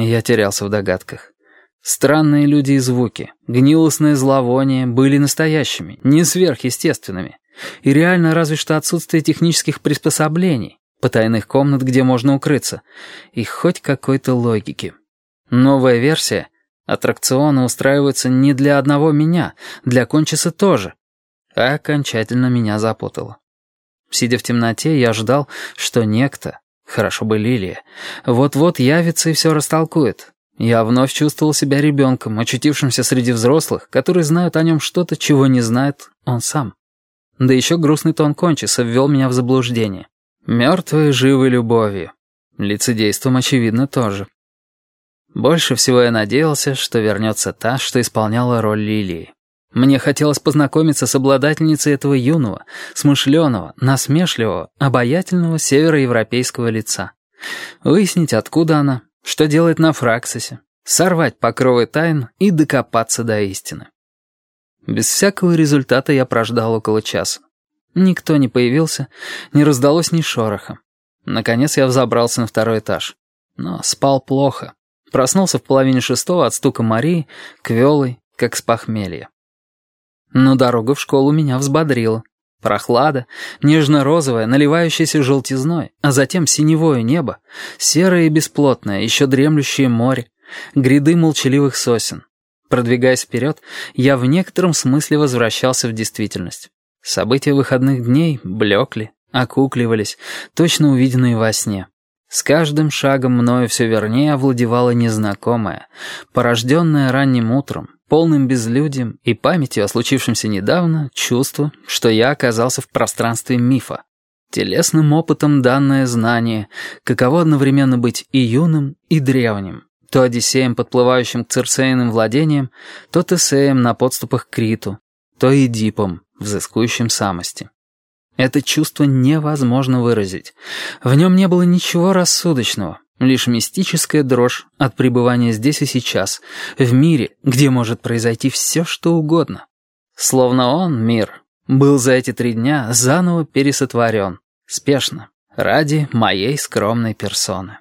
Я терялся в догадках. Странные люди и звуки, гнилостное зловоние были настоящими, не сверхъестественными. И реально разве что отсутствие технических приспособлений, потайных комнат, где можно укрыться, и хоть какой-то логики. Новая версия аттракциона устраивается не для одного меня, для кончиса тоже. А окончательно меня запутало. Сидя в темноте, я ждал, что некто, хорошо бы Лилия, вот-вот явится и все растолкует. Я вновь чувствовал себя ребенком, очутившимся среди взрослых, которые знают о нем что-то, чего не знает он сам. Да еще грустный тон кончиса ввел меня в заблуждение. Мертвой живой любовью. Лицедейством, очевидно, тоже. Больше всего я надеялся, что вернется та, что исполняла роль Лилии. Мне хотелось познакомиться с обладательницей этого юного, смышленого, насмешливого, обаятельного североевропейского лица. Выяснить, откуда она, что делает на Фраксисе, сорвать покровы тайн и докопаться до истины. Без всякого результата я прождал около часа. Никто не появился, не раздалось ни шороха. Наконец я взобрался на второй этаж. Но спал плохо. Проснулся в половине шестого от стука Марии, квелой, как с похмелья. Но дорога в школу меня взбодрила. Прохлада, нежно-розовая, наливающаяся желтизной, а затем синевое небо, серое и бесплотное, еще дремлющее море, гряды молчаливых сосен. Продвигаясь вперед, я в некотором смысле возвращался в действительность. События выходных дней блекли, окукливались, точно увиденные во сне. С каждым шагом мною все вернее овладевало незнакомое, порожденное ранним утром, полным безлюдием и памятью о случившемся недавно чувство, что я оказался в пространстве мифа. Телесным опытом данное знание, каково одновременно быть и юным, и древним, то Одиссеем, подплывающим к Цирцейным владениям, то Тесеем на подступах к Криту, то Эдипом, взыскующим самости. Это чувство невозможно выразить. В нем не было ничего рассудочного, лишь мистическая дрожь от пребывания здесь и сейчас, в мире, где может произойти все, что угодно. Словно он, мир, был за эти три дня заново пересотворен, спешно, ради моей скромной персоны.